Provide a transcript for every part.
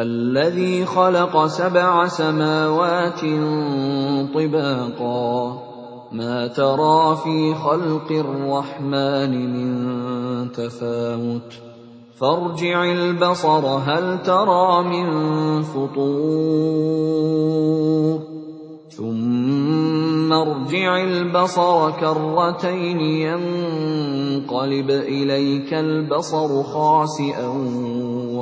الذي خلق سبع سماوات طباقا. ما ترى في خلق الرحمن من تفاوت. فارجع البصر هل ترى من فطور؟ ثم ارجع البصر كرتين ينقلب إليك البصر خاسئا.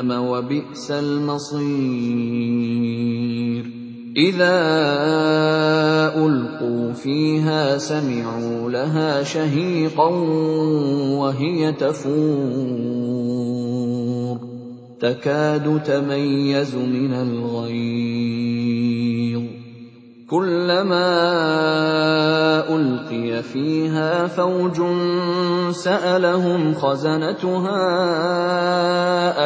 وبئس المصير. إذا ألقوا فيها سمعوا لها شهيقا وهي تفور. تكاد تميز من الغيظ. كلما ألقي فيها فوج سألهم خزنتها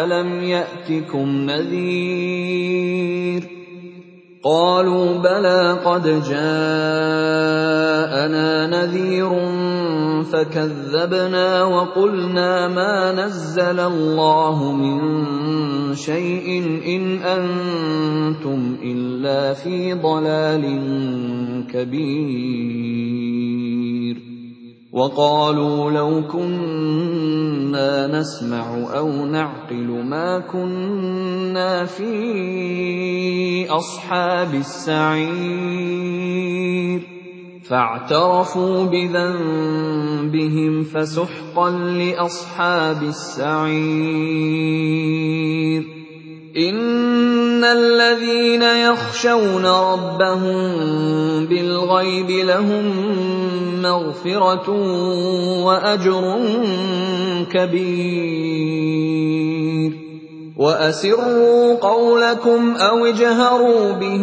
ألم يأتكم نذير؟ قالوا بلى قد جاءنا نذير فكذبنا وقلنا ما نزل الله من شيء إن أنتم إلا في ضلال كبير. وقالوا لو كنا نسمع أو نعقل ما كنا في أصحاب السعير. فاعترفوا بذنبهم فسحقا لأصحاب السعير. إن الذين يخشون ربهم بالغيب لهم مغفرة وأجر كبير. وأسروا قولكم أو اجهروا به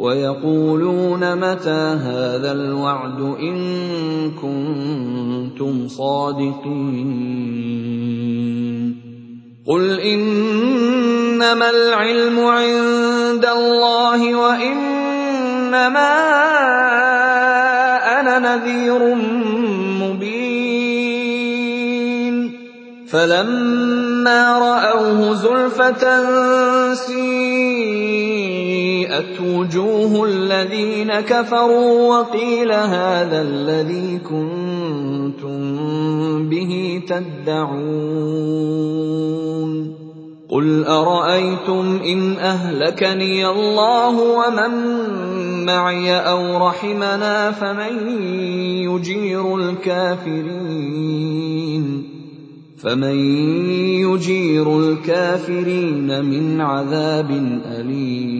ويقولون متى هذا الوعد إن كنتم صادقين قل إنما العلم عند الله وإنما أنا نذير مبين فلما رأوه زلفة سيئت وجوه الذين كفروا وقيل هذا الذي كنتم به تدعون قل ارايتم ان اهلكني الله ومن معي أو رحمنا فمن يجير الكافرين فمن يجير الكافرين من عذاب اليم